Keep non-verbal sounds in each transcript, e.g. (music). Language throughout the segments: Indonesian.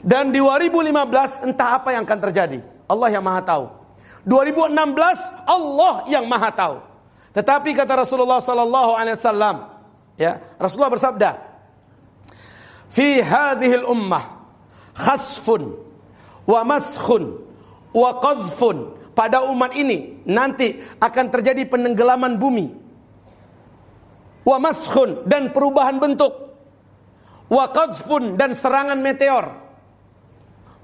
Dan di 2015 entah apa yang akan terjadi. Allah yang Maha tahu. 2016 Allah yang Maha tahu. Tetapi kata Rasulullah sallallahu alaihi wasallam, ya, Rasulullah bersabda, "Fi hadhihi ummah khasfun wa maskhun wa qadhfun." Pada umat ini nanti akan terjadi penenggelaman bumi. Wa maskhun dan perubahan bentuk. Wa qadhfun dan serangan meteor.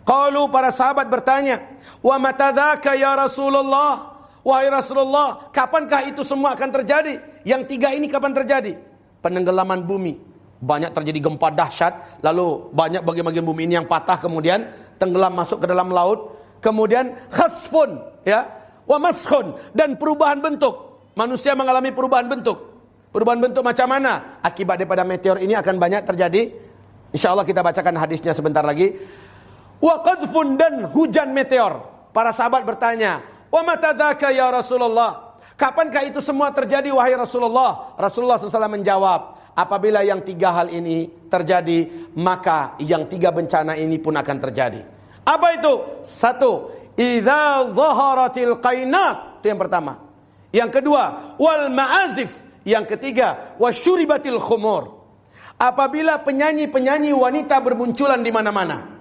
Qalu para sahabat bertanya, "Wa matadzaka ya Rasulullah?" Wahai Rasulullah, kapankah itu semua akan terjadi? Yang tiga ini kapan terjadi? Penenggelaman bumi. Banyak terjadi gempa dahsyat, lalu banyak bagian-bagian bumi ini yang patah kemudian tenggelam masuk ke dalam laut. Kemudian khasfun, ya, wa maskhun dan perubahan bentuk. Manusia mengalami perubahan bentuk. Perubahan bentuk macam mana? Akibat daripada meteor ini akan banyak terjadi. Insya Allah kita bacakan hadisnya sebentar lagi. Wa qadfun dan hujan meteor. Para sahabat bertanya, "Wa matadzaka ya Rasulullah?" Kapankah itu semua terjadi wahai Rasulullah? Rasulullah SAW menjawab, apabila yang tiga hal ini terjadi, maka yang tiga bencana ini pun akan terjadi. Apa itu? Satu, idza zaharatil qainat. Itu yang pertama. Yang kedua, wal ma'azif. Yang ketiga, wasyuribatil khumur. Apabila penyanyi-penyanyi wanita bermunculan di mana-mana.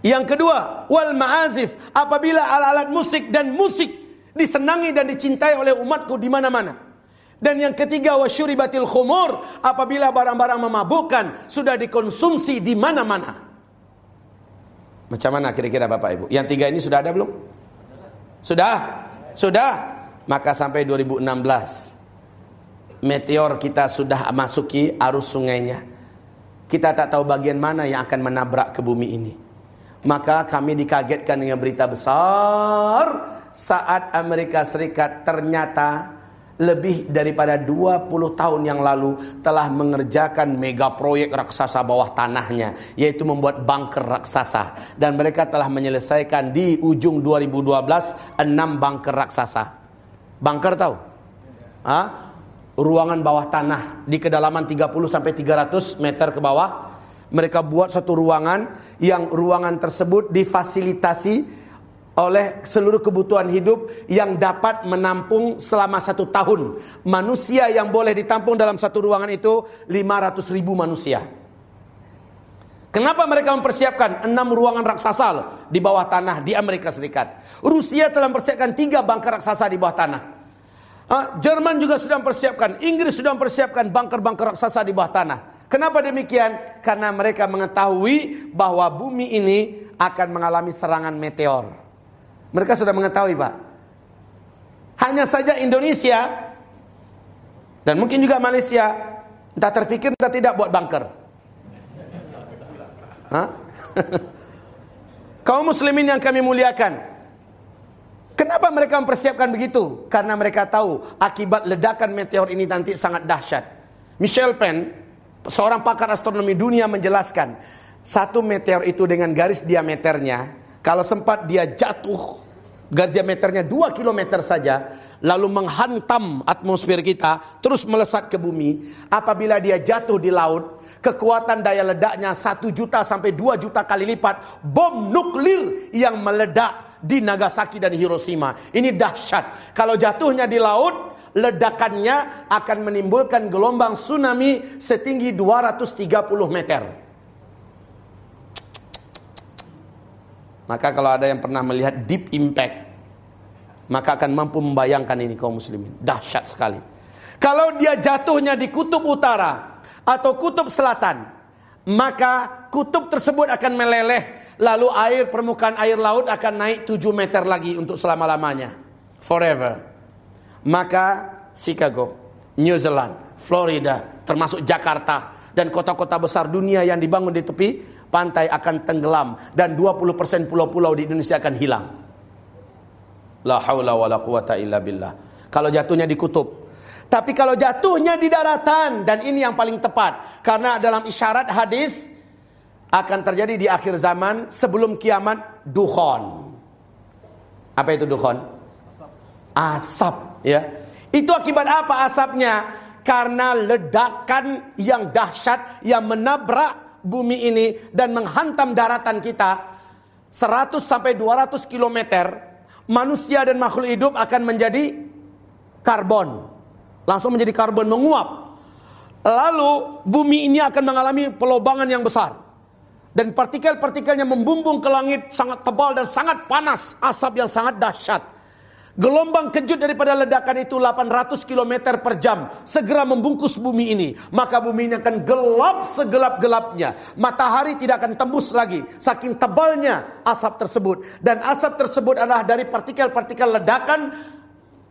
Yang kedua, wal ma'azif, apabila alat-alat musik dan musik disenangi dan dicintai oleh umatku di mana-mana. Dan yang ketiga, wasyuribatil khumur, apabila barang-barang memabukkan sudah dikonsumsi di mana-mana. Macam mana kira-kira Bapak Ibu? Yang tiga ini sudah ada belum? Sudah? Sudah? Maka sampai 2016 meteor kita sudah masuki arus sungainya. Kita tak tahu bagian mana yang akan menabrak ke bumi ini. Maka kami dikagetkan dengan berita besar saat Amerika Serikat ternyata lebih daripada 20 tahun yang lalu telah mengerjakan mega proyek raksasa bawah tanahnya yaitu membuat bunker raksasa dan mereka telah menyelesaikan di ujung 2012 enam bunker raksasa. Bunker tahu? Hah? Ruangan bawah tanah di kedalaman 30 sampai 300 meter ke bawah mereka buat satu ruangan yang ruangan tersebut difasilitasi oleh seluruh kebutuhan hidup yang dapat menampung selama satu tahun. Manusia yang boleh ditampung dalam satu ruangan itu 500 ribu manusia. Kenapa mereka mempersiapkan enam ruangan raksasa loh, di bawah tanah di Amerika Serikat? Rusia telah mempersiapkan tiga bunker raksasa di bawah tanah. Jerman juga sudah mempersiapkan, Inggris sudah mempersiapkan bunker-bunker raksasa di bawah tanah. Kenapa demikian? Karena mereka mengetahui bahwa bumi ini akan mengalami serangan meteor. Mereka sudah mengetahui, Pak. Hanya saja Indonesia dan mungkin juga Malaysia entah terpikir entah tidak buat bunker. (laughs) Kaum muslimin yang kami muliakan. Kenapa mereka mempersiapkan begitu? Karena mereka tahu akibat ledakan meteor ini nanti sangat dahsyat. Michelle Penn Seorang pakar astronomi dunia menjelaskan, satu meteor itu dengan garis diameternya, kalau sempat dia jatuh, garis diameternya 2 km saja, lalu menghantam atmosfer kita, terus melesat ke bumi, apabila dia jatuh di laut, kekuatan daya ledaknya 1 juta sampai 2 juta kali lipat bom nuklir yang meledak di Nagasaki dan Hiroshima. Ini dahsyat. Kalau jatuhnya di laut, ledakannya akan menimbulkan gelombang tsunami setinggi 230 meter. Maka kalau ada yang pernah melihat deep impact, maka akan mampu membayangkan ini kaum muslimin. Dahsyat sekali. Kalau dia jatuhnya di kutub utara atau kutub selatan, maka kutub tersebut akan meleleh, lalu air permukaan air laut akan naik 7 meter lagi untuk selama-lamanya. Forever maka Chicago, New Zealand, Florida, termasuk Jakarta dan kota-kota besar dunia yang dibangun di tepi pantai akan tenggelam dan 20% pulau-pulau di Indonesia akan hilang. La haula wala quwata illa billah. Kalau jatuhnya di kutub. Tapi kalau jatuhnya di daratan dan ini yang paling tepat karena dalam isyarat hadis akan terjadi di akhir zaman sebelum kiamat dukhon. Apa itu dukhon? Asap ya. Itu akibat apa asapnya? Karena ledakan yang dahsyat yang menabrak bumi ini dan menghantam daratan kita 100 sampai 200 km, manusia dan makhluk hidup akan menjadi karbon. Langsung menjadi karbon menguap. Lalu bumi ini akan mengalami pelobangan yang besar. Dan partikel-partikelnya membumbung ke langit sangat tebal dan sangat panas. Asap yang sangat dahsyat. Gelombang kejut daripada ledakan itu 800 km per jam. Segera membungkus bumi ini. Maka bumi ini akan gelap segelap-gelapnya. Matahari tidak akan tembus lagi. Saking tebalnya asap tersebut. Dan asap tersebut adalah dari partikel-partikel ledakan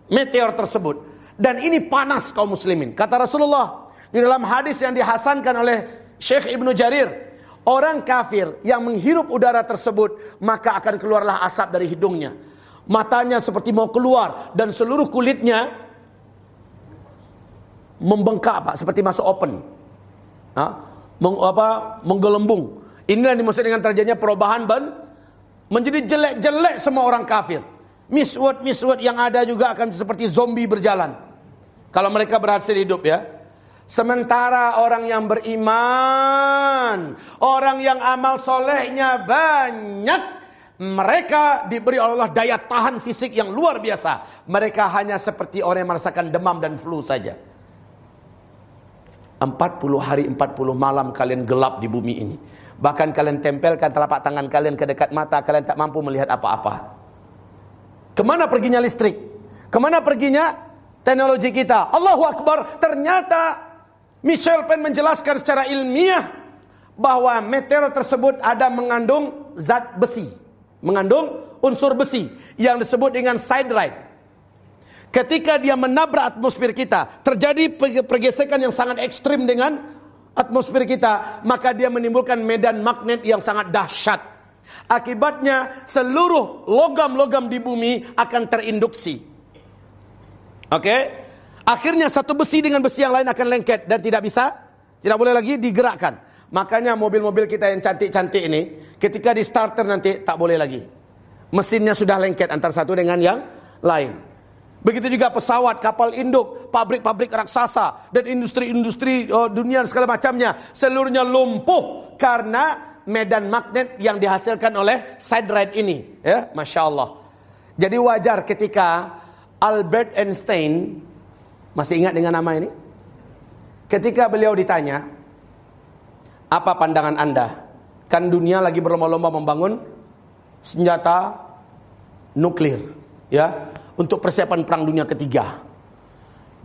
meteor tersebut. Dan ini panas kaum muslimin. Kata Rasulullah. Di dalam hadis yang dihasankan oleh Syekh Ibnu Jarir. Orang kafir yang menghirup udara tersebut. Maka akan keluarlah asap dari hidungnya matanya seperti mau keluar dan seluruh kulitnya membengkak Pak seperti masuk open. Ha? Meng, apa menggelembung. Inilah yang dimaksud dengan terjadinya perubahan ban menjadi jelek-jelek semua orang kafir. Miswat-miswat yang ada juga akan seperti zombie berjalan. Kalau mereka berhasil hidup ya. Sementara orang yang beriman, orang yang amal solehnya banyak, mereka diberi Allah daya tahan fisik yang luar biasa. Mereka hanya seperti orang yang merasakan demam dan flu saja. 40 hari 40 malam kalian gelap di bumi ini. Bahkan kalian tempelkan telapak tangan kalian ke dekat mata, kalian tak mampu melihat apa-apa. Ke mana perginya listrik? Ke mana perginya teknologi kita? Allahu Akbar. Ternyata Michel Pen menjelaskan secara ilmiah bahwa meteor tersebut ada mengandung zat besi mengandung unsur besi yang disebut dengan siderite. Ketika dia menabrak atmosfer kita, terjadi pergesekan yang sangat ekstrim dengan atmosfer kita, maka dia menimbulkan medan magnet yang sangat dahsyat. Akibatnya seluruh logam-logam di bumi akan terinduksi. Oke? Okay? Akhirnya satu besi dengan besi yang lain akan lengket dan tidak bisa, tidak boleh lagi digerakkan. Makanya mobil-mobil kita yang cantik-cantik ini, ketika di starter nanti tak boleh lagi. Mesinnya sudah lengket antara satu dengan yang lain. Begitu juga pesawat, kapal induk, pabrik-pabrik raksasa, dan industri-industri oh, dunia segala macamnya. Seluruhnya lumpuh karena medan magnet yang dihasilkan oleh siderite ini. Ya, Masya Allah. Jadi wajar ketika Albert Einstein, masih ingat dengan nama ini? Ketika beliau ditanya, apa pandangan Anda? Kan dunia lagi berlomba-lomba membangun senjata nuklir, ya, untuk persiapan perang dunia ketiga.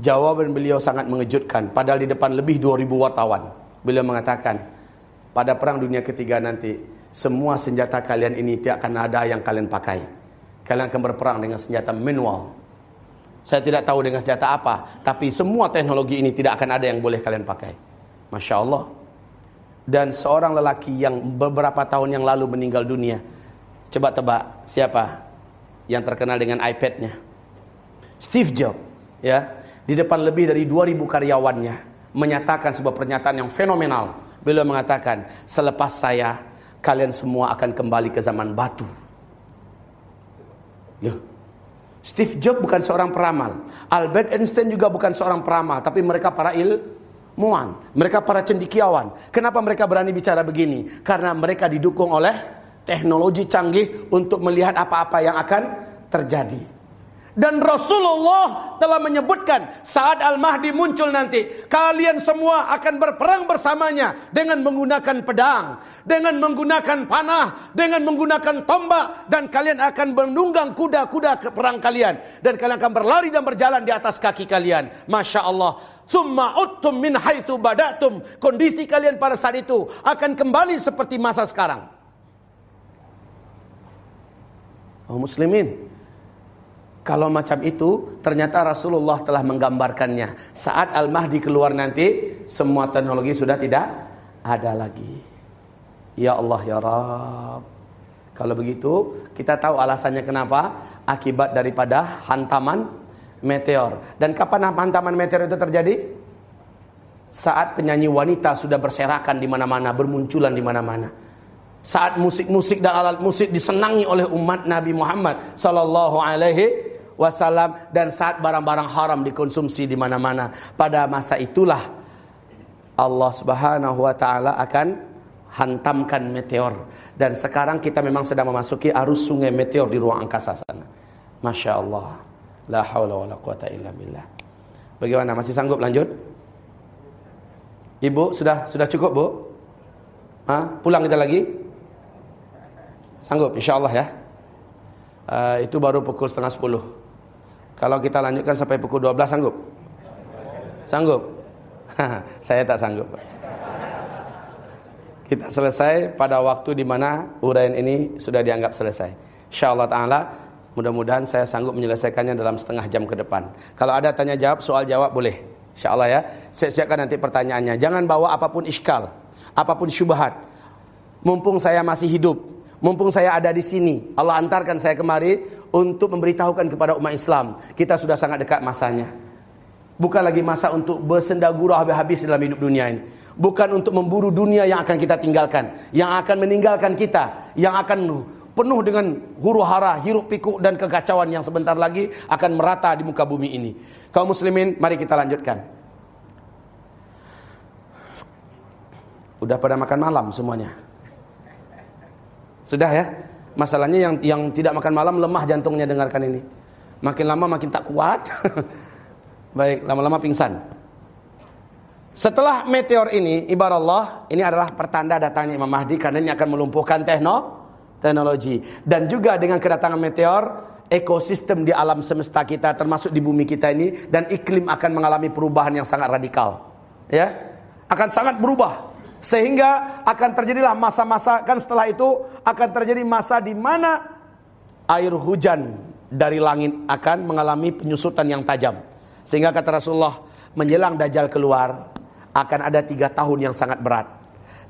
Jawaban beliau sangat mengejutkan, padahal di depan lebih 2000 wartawan. Beliau mengatakan, pada perang dunia ketiga nanti, semua senjata kalian ini tidak akan ada yang kalian pakai. Kalian akan berperang dengan senjata manual. Saya tidak tahu dengan senjata apa, tapi semua teknologi ini tidak akan ada yang boleh kalian pakai. Masya Allah dan seorang lelaki yang beberapa tahun yang lalu meninggal dunia. Coba tebak siapa yang terkenal dengan iPad-nya? Steve Jobs, ya. Di depan lebih dari 2000 karyawannya menyatakan sebuah pernyataan yang fenomenal. Beliau mengatakan, "Selepas saya, kalian semua akan kembali ke zaman batu." Loh. Steve Jobs bukan seorang peramal. Albert Einstein juga bukan seorang peramal, tapi mereka para il muan. Mereka para cendikiawan. Kenapa mereka berani bicara begini? Karena mereka didukung oleh teknologi canggih untuk melihat apa-apa yang akan terjadi. Dan Rasulullah telah menyebutkan saat Al-Mahdi muncul nanti. Kalian semua akan berperang bersamanya. Dengan menggunakan pedang. Dengan menggunakan panah. Dengan menggunakan tombak. Dan kalian akan menunggang kuda-kuda ke perang kalian. Dan kalian akan berlari dan berjalan di atas kaki kalian. Masya Allah. Summa uttum min haitsu badatum. Kondisi kalian pada saat itu akan kembali seperti masa sekarang. Oh muslimin, kalau macam itu, ternyata Rasulullah telah menggambarkannya. Saat Al-Mahdi keluar nanti, semua teknologi sudah tidak ada lagi. Ya Allah, ya Rab. Kalau begitu, kita tahu alasannya kenapa. Akibat daripada hantaman meteor. Dan kapan hantaman meteor itu terjadi? Saat penyanyi wanita sudah berserakan di mana-mana, bermunculan di mana-mana. Saat musik-musik dan alat musik disenangi oleh umat Nabi Muhammad sallallahu alaihi wasallam dan saat barang-barang haram dikonsumsi di mana-mana pada masa itulah Allah Subhanahu wa taala akan hantamkan meteor dan sekarang kita memang sedang memasuki arus sungai meteor di ruang angkasa sana. Masya Allah. La haula wa la quwata illa billah. Bagaimana masih sanggup lanjut? Ibu sudah sudah cukup, Bu? Hah? Pulang kita lagi? Sanggup insyaallah ya. Uh, itu baru pukul setengah sepuluh. Kalau kita lanjutkan sampai pukul 12 sanggup? Sanggup? (laughs) Saya tak sanggup. Kita selesai pada waktu di mana uraian ini sudah dianggap selesai. Insyaallah taala mudah-mudahan saya sanggup menyelesaikannya dalam setengah jam ke depan. Kalau ada tanya jawab, soal jawab boleh. Insyaallah ya. Saya siapkan nanti pertanyaannya. Jangan bawa apa pun iskal, apa pun syubhat. Mumpung saya masih hidup, mumpung saya ada di sini, Allah antarkan saya kemari untuk memberitahukan kepada umat Islam, kita sudah sangat dekat masanya. Bukan lagi masa untuk bersendagurau habis-habis dalam hidup dunia ini. Bukan untuk memburu dunia yang akan kita tinggalkan, yang akan meninggalkan kita, yang akan penuh dengan huru hara, hiruk pikuk dan kekacauan yang sebentar lagi akan merata di muka bumi ini. Kaum muslimin, mari kita lanjutkan. Udah pada makan malam semuanya. Sudah ya? Masalahnya yang yang tidak makan malam lemah jantungnya dengarkan ini. Makin lama makin tak kuat. (laughs) Baik, lama-lama pingsan. Setelah meteor ini, ibarat Allah, ini adalah pertanda datangnya Imam Mahdi karena ini akan melumpuhkan tekno, teknologi. Dan juga dengan kedatangan meteor, ekosistem di alam semesta kita termasuk di bumi kita ini dan iklim akan mengalami perubahan yang sangat radikal. Ya, akan sangat berubah. Sehingga akan terjadilah masa-masa kan setelah itu akan terjadi masa di mana air hujan dari langit akan mengalami penyusutan yang tajam. Sehingga kata Rasulullah menjelang Dajjal keluar akan ada tiga tahun yang sangat berat.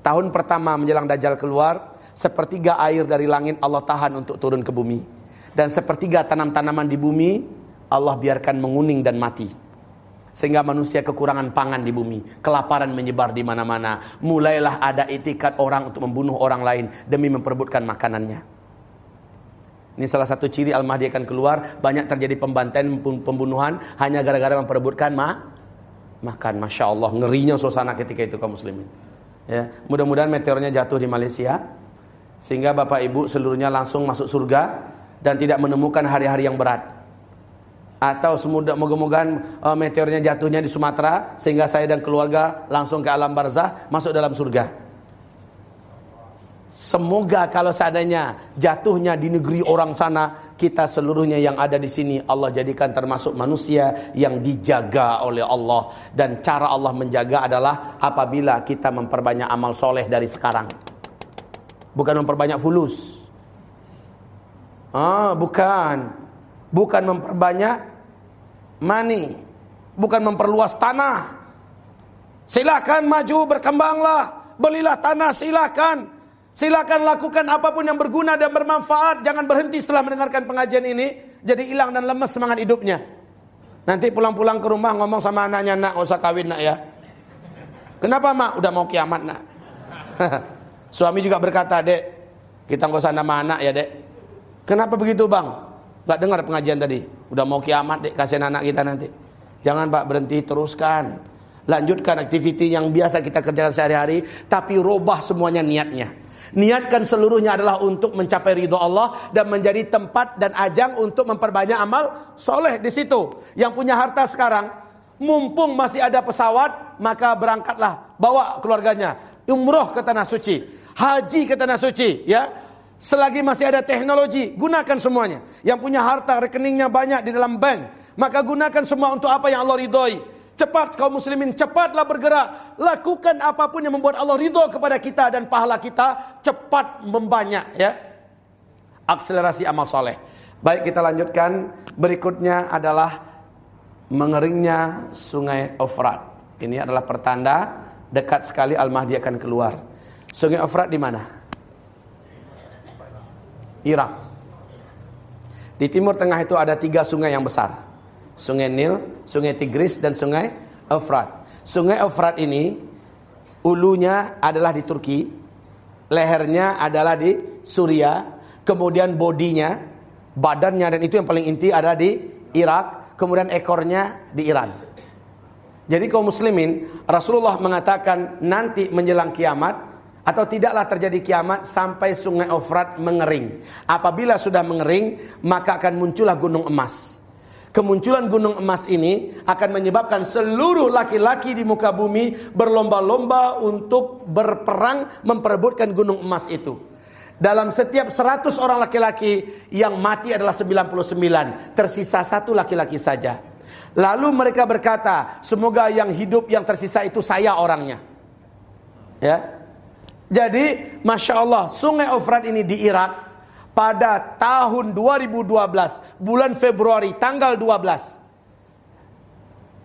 Tahun pertama menjelang Dajjal keluar sepertiga air dari langit Allah tahan untuk turun ke bumi. Dan sepertiga tanam-tanaman di bumi Allah biarkan menguning dan mati sehingga manusia kekurangan pangan di bumi, kelaparan menyebar di mana-mana. Mulailah ada etikat orang untuk membunuh orang lain demi memperebutkan makanannya. Ini salah satu ciri Al-Mahdi akan keluar, banyak terjadi pembantaian pembunuhan hanya gara-gara memperebutkan ma makan. Masya Allah, ngerinya suasana ketika itu kaum muslimin. Ya, mudah-mudahan meteornya jatuh di Malaysia sehingga Bapak Ibu seluruhnya langsung masuk surga dan tidak menemukan hari-hari yang berat atau semudah moga-moga uh, meteornya jatuhnya di Sumatera sehingga saya dan keluarga langsung ke alam barzah masuk dalam surga. Semoga kalau seandainya jatuhnya di negeri orang sana, kita seluruhnya yang ada di sini Allah jadikan termasuk manusia yang dijaga oleh Allah dan cara Allah menjaga adalah apabila kita memperbanyak amal soleh dari sekarang. Bukan memperbanyak fulus. Ah, bukan. Bukan memperbanyak money, bukan memperluas tanah. Silakan maju berkembanglah, belilah tanah silakan. Silakan lakukan apa pun yang berguna dan bermanfaat. Jangan berhenti setelah mendengarkan pengajian ini. Jadi hilang dan lemes semangat hidupnya. Nanti pulang-pulang ke rumah ngomong sama anaknya, nak usah kawin nak ya. Kenapa mak? Udah mau kiamat nak. (laughs) Suami juga berkata, dek, kita nggak usah nama anak ya dek. Kenapa begitu bang? Gak dengar pengajian tadi. Udah mau kiamat deh kasihan anak kita nanti. Jangan Pak berhenti teruskan. Lanjutkan aktiviti yang biasa kita kerjakan sehari-hari. Tapi robah semuanya niatnya. Niatkan seluruhnya adalah untuk mencapai ridho Allah. Dan menjadi tempat dan ajang untuk memperbanyak amal soleh di situ. Yang punya harta sekarang. Mumpung masih ada pesawat. Maka berangkatlah. Bawa keluarganya. Umroh ke Tanah Suci. Haji ke Tanah Suci. Ya Selagi masih ada teknologi, gunakan semuanya. Yang punya harta, rekeningnya banyak di dalam bank. Maka gunakan semua untuk apa yang Allah ridhoi. Cepat kaum muslimin, cepatlah bergerak. Lakukan apa pun yang membuat Allah ridho kepada kita dan pahala kita cepat membanyak ya. Akselerasi amal soleh. Baik kita lanjutkan. Berikutnya adalah mengeringnya sungai Ofrat. Ini adalah pertanda dekat sekali Al-Mahdi akan keluar. Sungai Ofrat di mana? Irak. Di timur tengah itu ada tiga sungai yang besar. Sungai Nil, Sungai Tigris, dan Sungai Efrat. Sungai Efrat ini, ulunya adalah di Turki, lehernya adalah di Suria, kemudian bodinya, badannya, dan itu yang paling inti ada di Irak, kemudian ekornya di Iran. Jadi kaum muslimin, Rasulullah mengatakan nanti menjelang kiamat, atau tidaklah terjadi kiamat sampai sungai Ofrat mengering. Apabila sudah mengering, maka akan muncullah gunung emas. Kemunculan gunung emas ini akan menyebabkan seluruh laki-laki di muka bumi berlomba-lomba untuk berperang memperebutkan gunung emas itu. Dalam setiap 100 orang laki-laki yang mati adalah 99, tersisa satu laki-laki saja. Lalu mereka berkata, semoga yang hidup yang tersisa itu saya orangnya. Ya, jadi, Masya Allah, sungai Ofrat ini di Irak pada tahun 2012, bulan Februari, tanggal 12.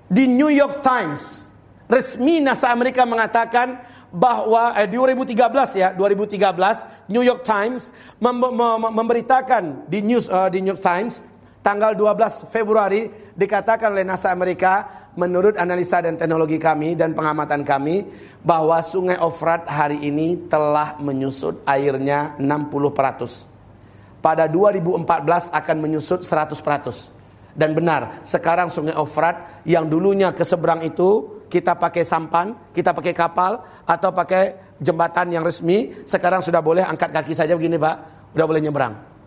Di New York Times, resmi NASA Amerika mengatakan bahwa eh, 2013 ya 2013 New York Times mem mem memberitakan di news uh, di New York Times tanggal 12 Februari dikatakan oleh NASA Amerika menurut analisa dan teknologi kami dan pengamatan kami bahwa Sungai Ofrat hari ini telah menyusut airnya 60%. Pada 2014 akan menyusut 100%. Dan benar, sekarang Sungai Ofrat yang dulunya ke seberang itu kita pakai sampan, kita pakai kapal atau pakai jembatan yang resmi, sekarang sudah boleh angkat kaki saja begini, Pak. Sudah boleh nyebrang.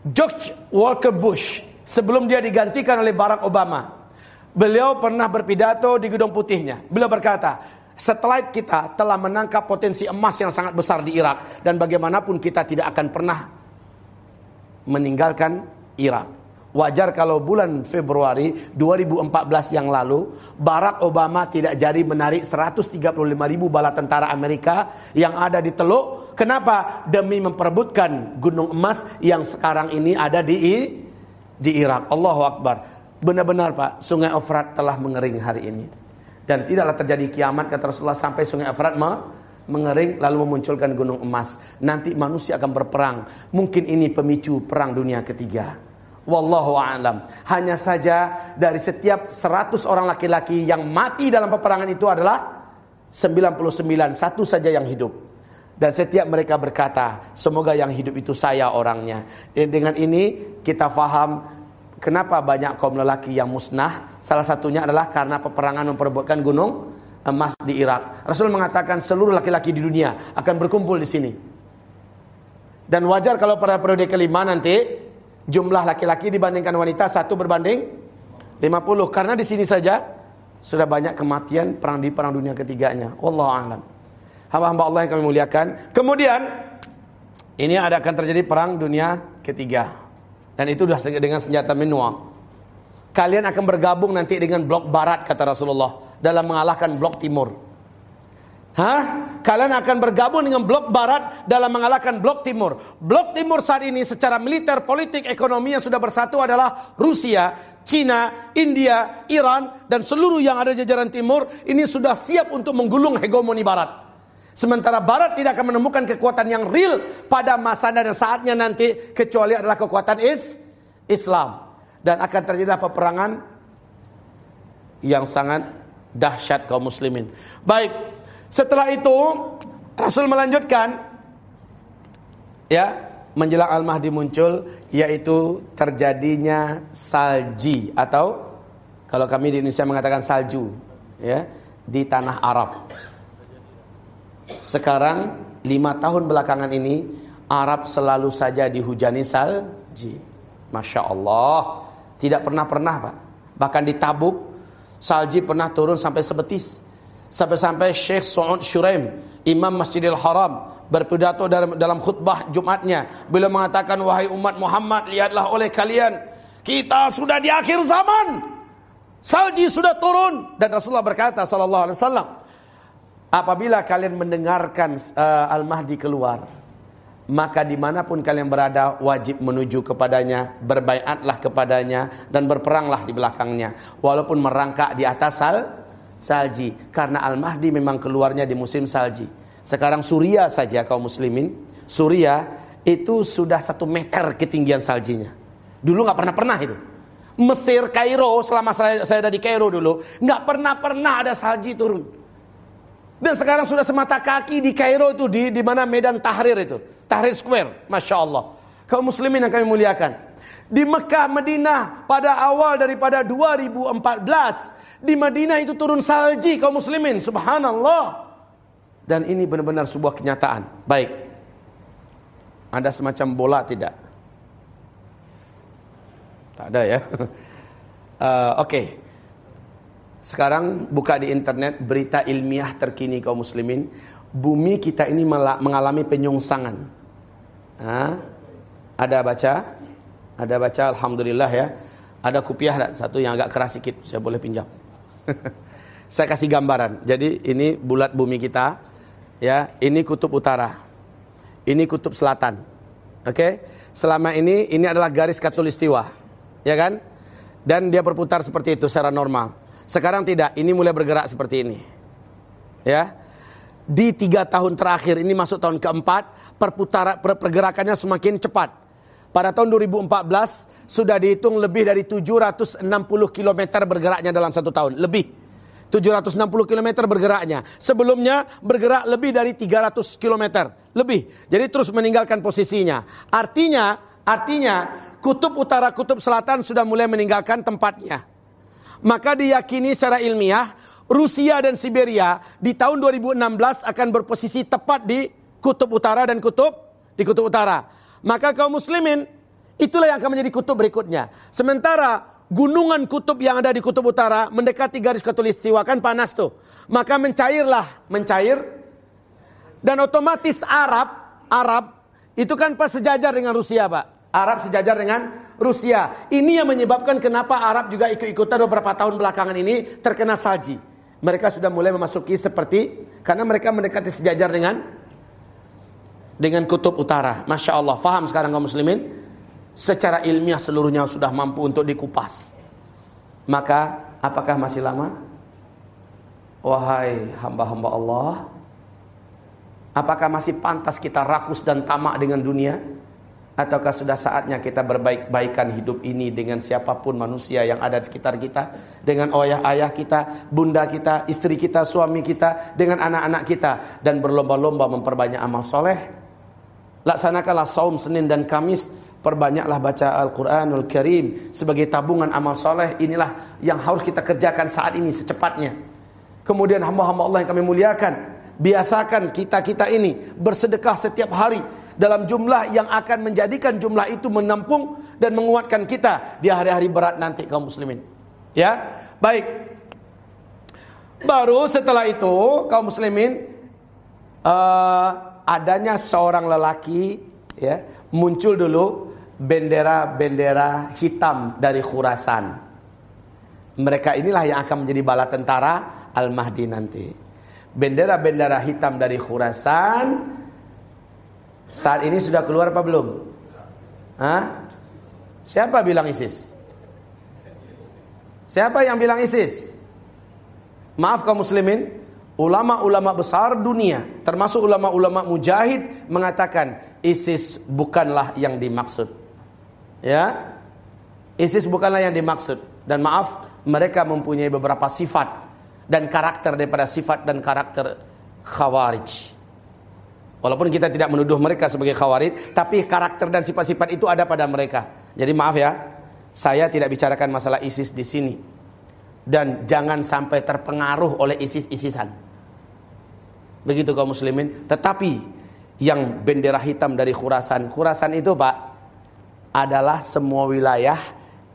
George Walker Bush sebelum dia digantikan oleh Barack Obama. Beliau pernah berpidato di gedung putihnya. Beliau berkata, setelah kita telah menangkap potensi emas yang sangat besar di Irak dan bagaimanapun kita tidak akan pernah meninggalkan Irak. Wajar kalau bulan Februari 2014 yang lalu Barack Obama tidak jadi menarik 135 ribu bala tentara Amerika yang ada di Teluk. Kenapa? Demi memperebutkan gunung emas yang sekarang ini ada di di Irak. Allahu Akbar. Benar-benar Pak, sungai Efrat telah mengering hari ini. Dan tidaklah terjadi kiamat kata Rasulullah sampai sungai Efrat mengering lalu memunculkan gunung emas. Nanti manusia akan berperang. Mungkin ini pemicu perang dunia ketiga. Wallahu a'lam. Hanya saja dari setiap 100 orang laki-laki yang mati dalam peperangan itu adalah 99 satu saja yang hidup. Dan setiap mereka berkata, semoga yang hidup itu saya orangnya. Dan dengan ini kita faham kenapa banyak kaum lelaki yang musnah. Salah satunya adalah karena peperangan memperebutkan gunung emas di Irak. Rasul mengatakan seluruh laki-laki di dunia akan berkumpul di sini. Dan wajar kalau pada periode kelima nanti jumlah laki-laki dibandingkan wanita satu berbanding 50. Karena di sini saja sudah banyak kematian perang di perang dunia ketiganya. Wallahu a'lam hamba-hamba Allah yang kami muliakan. Kemudian ini ada akan terjadi perang dunia ketiga. Dan itu sudah dengan senjata menua. Kalian akan bergabung nanti dengan blok barat kata Rasulullah dalam mengalahkan blok timur. Hah? Kalian akan bergabung dengan blok barat dalam mengalahkan blok timur. Blok timur saat ini secara militer, politik, ekonomi yang sudah bersatu adalah Rusia, Cina, India, Iran dan seluruh yang ada jajaran timur ini sudah siap untuk menggulung hegemoni barat. Sementara Barat tidak akan menemukan kekuatan yang real pada masa dan saatnya nanti kecuali adalah kekuatan is Islam dan akan terjadi peperangan yang sangat dahsyat kaum muslimin. Baik, setelah itu Rasul melanjutkan ya menjelang Al-Mahdi muncul yaitu terjadinya salji atau kalau kami di Indonesia mengatakan salju ya di tanah Arab. Sekarang lima tahun belakangan ini Arab selalu saja dihujani salji. Masya Allah. Tidak pernah-pernah Pak. Bahkan di Tabuk salji pernah turun sampai sebetis. Sampai-sampai Syekh Su'ud Shuraim, Imam Masjidil Haram, berpidato dalam, dalam khutbah Jumatnya. Beliau mengatakan, wahai umat Muhammad, lihatlah oleh kalian. Kita sudah di akhir zaman. Salji sudah turun. Dan Rasulullah berkata, Sallallahu Alaihi Wasallam, Apabila kalian mendengarkan uh, Al-Mahdi keluar, maka di mana pun kalian berada wajib menuju kepadanya, berbaiatlah kepadanya dan berperanglah di belakangnya, walaupun merangkak di atas sal salji, karena Al-Mahdi memang keluarnya di musim salji. Sekarang Suria saja kaum muslimin, Suria itu sudah satu meter ketinggian saljinya. Dulu nggak pernah pernah itu. Mesir, Kairo, selama saya, saya ada di Kairo dulu, nggak pernah pernah ada salji turun. Dan sekarang sudah semata kaki di Kairo itu di di mana Medan Tahrir itu, Tahrir Square, masya Allah. Kaum muslimin yang kami muliakan. Di Mekah, Madinah pada awal daripada 2014 di Madinah itu turun salji kaum muslimin, subhanallah. Dan ini benar-benar sebuah kenyataan. Baik. Ada semacam bola tidak? Tak ada ya. uh, (laughs) Oke. Okay. Sekarang buka di internet berita ilmiah terkini kaum muslimin. Bumi kita ini mengalami penyungsangan. Ha? Ada baca? Ada baca Alhamdulillah ya. Ada kupiah tak? Satu yang agak keras sedikit. Saya boleh pinjam. (laughs) Saya kasih gambaran. Jadi ini bulat bumi kita. Ya, ini kutub utara. Ini kutub selatan. Oke? Okay? Selama ini ini adalah garis katulistiwa. Ya kan? Dan dia berputar seperti itu secara normal. Sekarang tidak, ini mulai bergerak seperti ini. Ya, di tiga tahun terakhir ini masuk tahun keempat, perputaran pergerakannya semakin cepat. Pada tahun 2014 sudah dihitung lebih dari 760 km bergeraknya dalam satu tahun, lebih. 760 km bergeraknya. Sebelumnya bergerak lebih dari 300 km, lebih. Jadi terus meninggalkan posisinya. Artinya, artinya kutub utara, kutub selatan sudah mulai meninggalkan tempatnya. Maka diyakini secara ilmiah Rusia dan Siberia di tahun 2016 akan berposisi tepat di kutub utara dan kutub di kutub utara. Maka kaum muslimin itulah yang akan menjadi kutub berikutnya. Sementara gunungan kutub yang ada di kutub utara mendekati garis katulistiwa kan panas tuh. Maka mencairlah, mencair dan otomatis Arab, Arab itu kan pas sejajar dengan Rusia, Pak. Arab sejajar dengan Rusia. Ini yang menyebabkan kenapa Arab juga ikut-ikutan beberapa tahun belakangan ini terkena salji. Mereka sudah mulai memasuki seperti karena mereka mendekati sejajar dengan dengan kutub utara. Masya Allah, faham sekarang kaum muslimin? Secara ilmiah seluruhnya sudah mampu untuk dikupas. Maka apakah masih lama? Wahai hamba-hamba Allah, apakah masih pantas kita rakus dan tamak dengan dunia? Ataukah sudah saatnya kita berbaik-baikan hidup ini dengan siapa pun manusia yang ada di sekitar kita. Dengan ayah-ayah kita, bunda kita, istri kita, suami kita, dengan anak-anak kita. Dan berlomba-lomba memperbanyak amal soleh. Laksanakanlah saum Senin dan Kamis. Perbanyaklah baca Al-Quranul Karim. Sebagai tabungan amal soleh. Inilah yang harus kita kerjakan saat ini secepatnya. Kemudian hamba-hamba Allah yang kami muliakan. Biasakan kita-kita ini bersedekah setiap hari dalam jumlah yang akan menjadikan jumlah itu menampung dan menguatkan kita di hari-hari berat nanti kaum muslimin. Ya, baik. Baru setelah itu kaum muslimin uh, adanya seorang lelaki ya muncul dulu bendera-bendera hitam dari Khurasan. Mereka inilah yang akan menjadi bala tentara Al-Mahdi nanti. Bendera-bendera hitam dari Khurasan saat ini sudah keluar apa belum? Hah? Siapa bilang ISIS? Siapa yang bilang ISIS? Maaf kaum muslimin, ulama-ulama besar dunia, termasuk ulama-ulama mujahid mengatakan ISIS bukanlah yang dimaksud. Ya. ISIS bukanlah yang dimaksud dan maaf mereka mempunyai beberapa sifat dan karakter daripada sifat dan karakter khawarij. Walaupun kita tidak menuduh mereka sebagai khawarid, tapi karakter dan sifat-sifat itu ada pada mereka. Jadi maaf ya, saya tidak bicarakan masalah ISIS di sini. Dan jangan sampai terpengaruh oleh ISIS-ISISan. Begitu kaum muslimin. Tetapi yang bendera hitam dari Khurasan. Khurasan itu Pak, adalah semua wilayah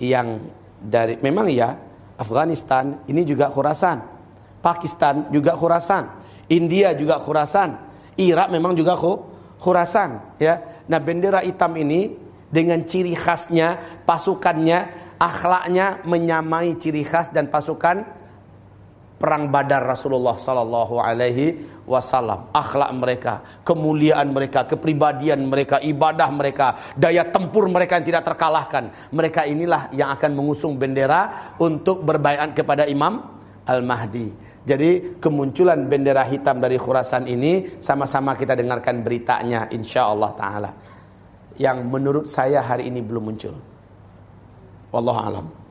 yang dari, memang ya, Afghanistan ini juga Khurasan. Pakistan juga Khurasan. India juga Khurasan. Irak memang juga Khurasan ya. Nah, bendera hitam ini dengan ciri khasnya, pasukannya, akhlaknya menyamai ciri khas dan pasukan perang Badar Rasulullah sallallahu alaihi wasallam. Akhlak mereka, kemuliaan mereka, kepribadian mereka, ibadah mereka, daya tempur mereka yang tidak terkalahkan. Mereka inilah yang akan mengusung bendera untuk berbaiat kepada Imam Al-Mahdi. Jadi kemunculan bendera hitam dari Khurasan ini sama-sama kita dengarkan beritanya insyaallah taala. Yang menurut saya hari ini belum muncul. Wallahu alam.